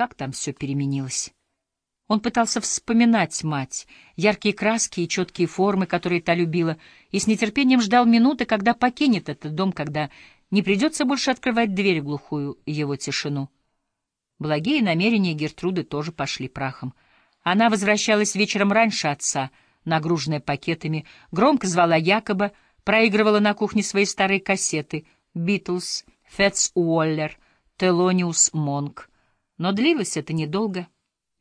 как там все переменилось. Он пытался вспоминать мать, яркие краски и четкие формы, которые та любила, и с нетерпением ждал минуты, когда покинет этот дом, когда не придется больше открывать дверь глухую его тишину. Благие намерения Гертруды тоже пошли прахом. Она возвращалась вечером раньше отца, нагруженная пакетами, громко звала Якоба, проигрывала на кухне свои старые кассеты «Битлз», «Фетс Уоллер», «Телониус Монк». Но длилось это недолго,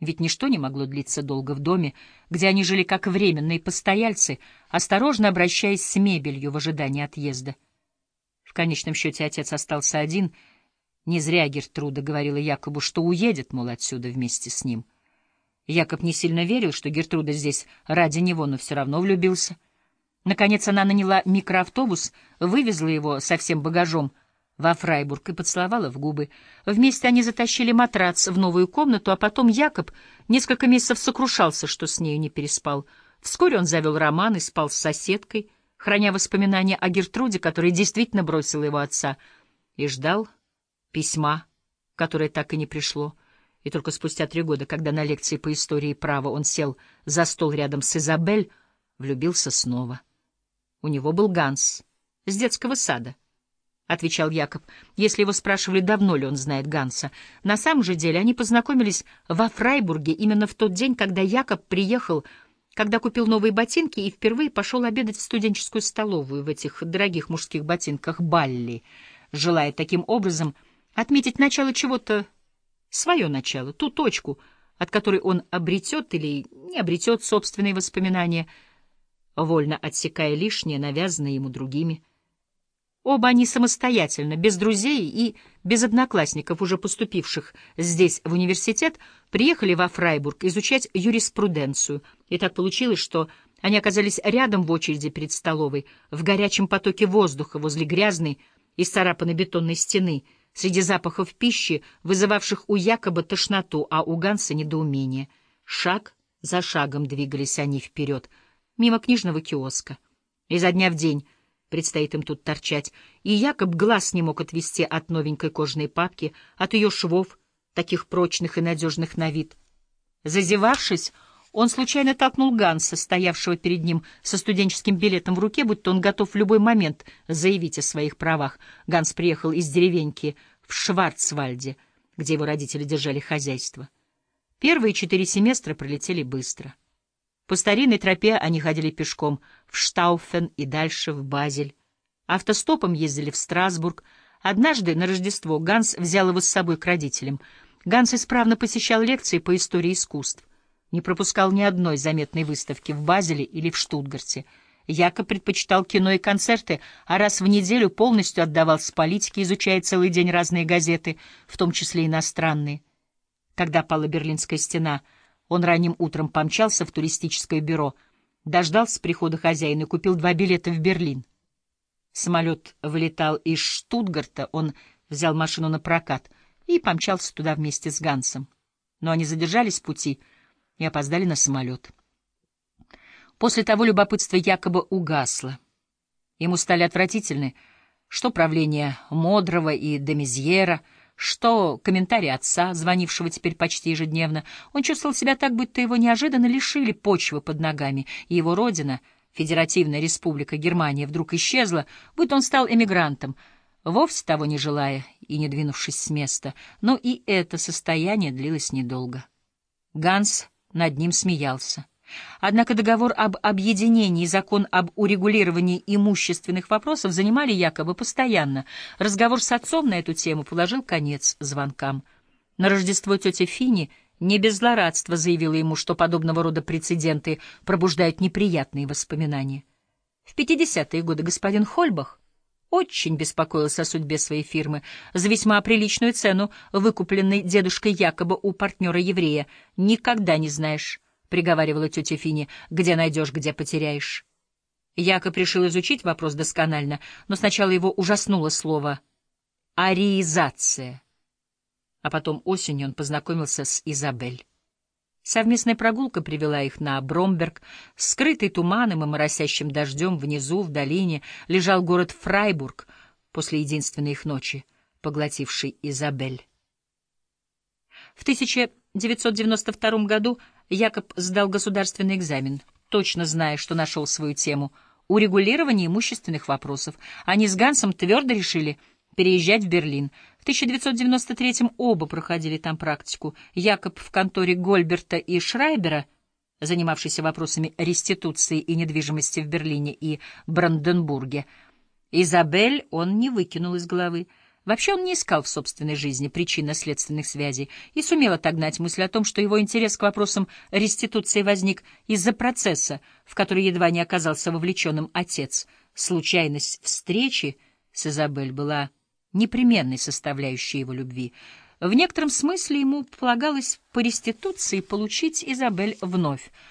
ведь ничто не могло длиться долго в доме, где они жили как временные постояльцы, осторожно обращаясь с мебелью в ожидании отъезда. В конечном счете отец остался один. Не зря Гертруда говорила Якобу, что уедет, мол, отсюда вместе с ним. Якоб не сильно верил, что Гертруда здесь ради него, но все равно влюбился. Наконец она наняла микроавтобус, вывезла его со всем багажом во Фрайбург и поцеловала в губы. Вместе они затащили матрац в новую комнату, а потом Якоб несколько месяцев сокрушался, что с нею не переспал. Вскоре он завел роман и спал с соседкой — храня воспоминания о Гертруде, которая действительно бросила его отца, и ждал письма, которое так и не пришло. И только спустя три года, когда на лекции по истории права он сел за стол рядом с Изабель, влюбился снова. У него был Ганс с детского сада. — отвечал Якоб, если его спрашивали, давно ли он знает Ганса. На самом же деле они познакомились во Фрайбурге именно в тот день, когда Якоб приехал когда купил новые ботинки и впервые пошел обедать в студенческую столовую в этих дорогих мужских ботинках Балли, желая таким образом отметить начало чего-то, свое начало, ту точку, от которой он обретет или не обретет собственные воспоминания, вольно отсекая лишнее, навязанное ему другими. Оба они самостоятельно, без друзей и без одноклассников, уже поступивших здесь в университет, приехали во Фрайбург изучать юриспруденцию. И так получилось, что они оказались рядом в очереди перед столовой, в горячем потоке воздуха возле грязной и царапанной бетонной стены, среди запахов пищи, вызывавших у Якоба тошноту, а у Ганса недоумение. Шаг за шагом двигались они вперед, мимо книжного киоска. Изо дня в день — предстоит им тут торчать, и Якоб глаз не мог отвести от новенькой кожаной папки, от ее швов, таких прочных и надежных на вид. Зазевавшись, он случайно толкнул Ганса, стоявшего перед ним со студенческим билетом в руке, будто он готов в любой момент заявить о своих правах. Ганс приехал из деревеньки в Шварцвальде, где его родители держали хозяйство. Первые четыре семестра пролетели быстро. По старинной тропе они ходили пешком в Штауфен и дальше в Базель. Автостопом ездили в Страсбург. Однажды на Рождество Ганс взял его с собой к родителям. Ганс исправно посещал лекции по истории искусств. Не пропускал ни одной заметной выставки в Базеле или в Штутгарте. Якоб предпочитал кино и концерты, а раз в неделю полностью отдавался политике, изучая целый день разные газеты, в том числе иностранные. Когда пала Берлинская стена — он ранним утром помчался в туристическое бюро, дождался прихода хозяина и купил два билета в Берлин. Самолет вылетал из Штутгарта, он взял машину на прокат и помчался туда вместе с Гансом. Но они задержались в пути и опоздали на самолет. После того любопытство якобы угасло. Ему стали отвратительны что правление Модрова и Демизьера — что комментарий отца, звонившего теперь почти ежедневно, он чувствовал себя так, будто его неожиданно лишили почвы под ногами, и его родина, Федеративная Республика Германия, вдруг исчезла, будто он стал эмигрантом, вовсе того не желая и не двинувшись с места. Но и это состояние длилось недолго. Ганс над ним смеялся. Однако договор об объединении и закон об урегулировании имущественных вопросов занимали якобы постоянно. Разговор с отцом на эту тему положил конец звонкам. На Рождество тетя Фини не без злорадства заявила ему, что подобного рода прецеденты пробуждают неприятные воспоминания. В 50-е годы господин Хольбах очень беспокоился о судьбе своей фирмы за весьма приличную цену, выкупленной дедушкой якобы у партнера-еврея. Никогда не знаешь, — приговаривала тетя Фини, — где найдешь, где потеряешь. Якоб решил изучить вопрос досконально, но сначала его ужаснуло слово «ариизация». А потом осенью он познакомился с Изабель. Совместная прогулка привела их на Бромберг. Скрытый туманом и моросящим дождем внизу, в долине, лежал город Фрайбург после единственной их ночи, поглотившей Изабель. В 1992 году Якоб сдал государственный экзамен, точно зная, что нашел свою тему — урегулирование имущественных вопросов. Они с Гансом твердо решили переезжать в Берлин. В 1993 оба проходили там практику. Якоб в конторе Гольберта и Шрайбера, занимавшийся вопросами реституции и недвижимости в Берлине и Бранденбурге. Изабель он не выкинул из головы. Вообще он не искал в собственной жизни причинно-следственных связей и сумел отогнать мысль о том, что его интерес к вопросам реституции возник из-за процесса, в который едва не оказался вовлеченным отец. Случайность встречи с Изабель была непременной составляющей его любви. В некотором смысле ему полагалось по реституции получить Изабель вновь —